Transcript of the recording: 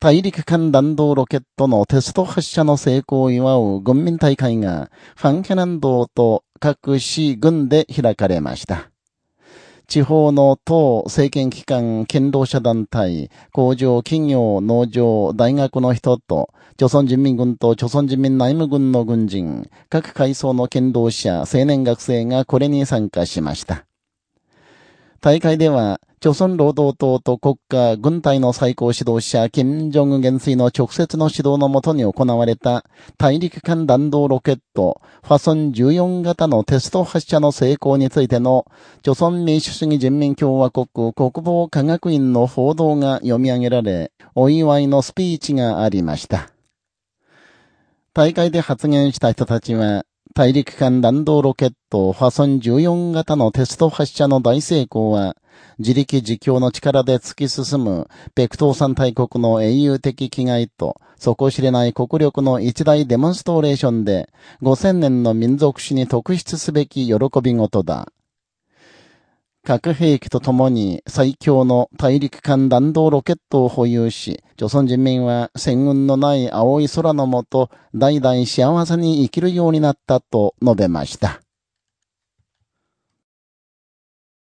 大陸間弾道ロケットのテスト発射の成功を祝う軍民大会が、ファンケナン道と各市軍で開かれました。地方の党、政権機関、堅労者団体、工場、企業、農場、大学の人と、朝鮮人民軍と朝鮮人民内務軍の軍人、各階層の堅労者、青年学生がこれに参加しました。大会では、朝鮮労働党と国家、軍隊の最高指導者、金正恩元帥の直接の指導のもとに行われた、大陸間弾道ロケット、ファソン14型のテスト発射の成功についての、朝鮮民主主義人民共和国国防科学院の報道が読み上げられ、お祝いのスピーチがありました。大会で発言した人たちは、大陸間弾道ロケットファソン14型のテスト発射の大成功は、自力自強の力で突き進む、ペクトー山大国の英雄的気概と、底知れない国力の一大デモンストレーションで、5000年の民族史に特筆すべき喜び事だ。核兵器とともに最強の大陸間弾道ロケットを保有し、朝鮮人民は戦雲のない青い空の下、代々幸せに生きるようになったと述べました。